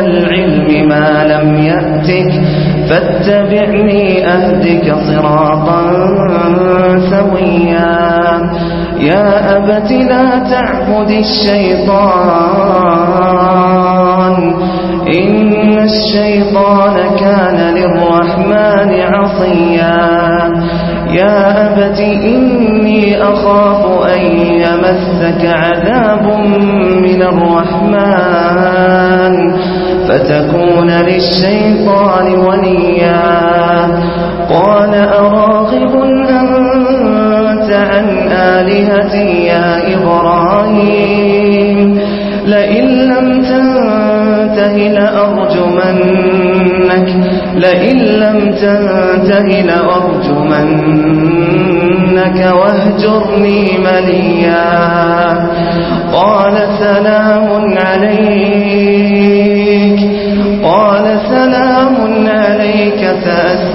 العلم ما لم يأتك فاتبعني أهدك صراطا سويا. يا أبت لا تعبد الشيطان إن الشيطان كان للرحمن عصيا. يا أبت إني أخاف أن يمسك عذاب من الرحمن. فتكون للشيطان وليا. قال أراغب أنت عن آلهتي يا إبراهيم؟ لئن لم تنته لأرجمنك. لئن لم تنته لأرجمنك. واهجرني مليا. قال سلام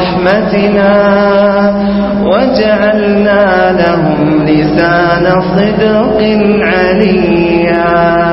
برحمتنا وجعلنا لهم لسان صدق عليا.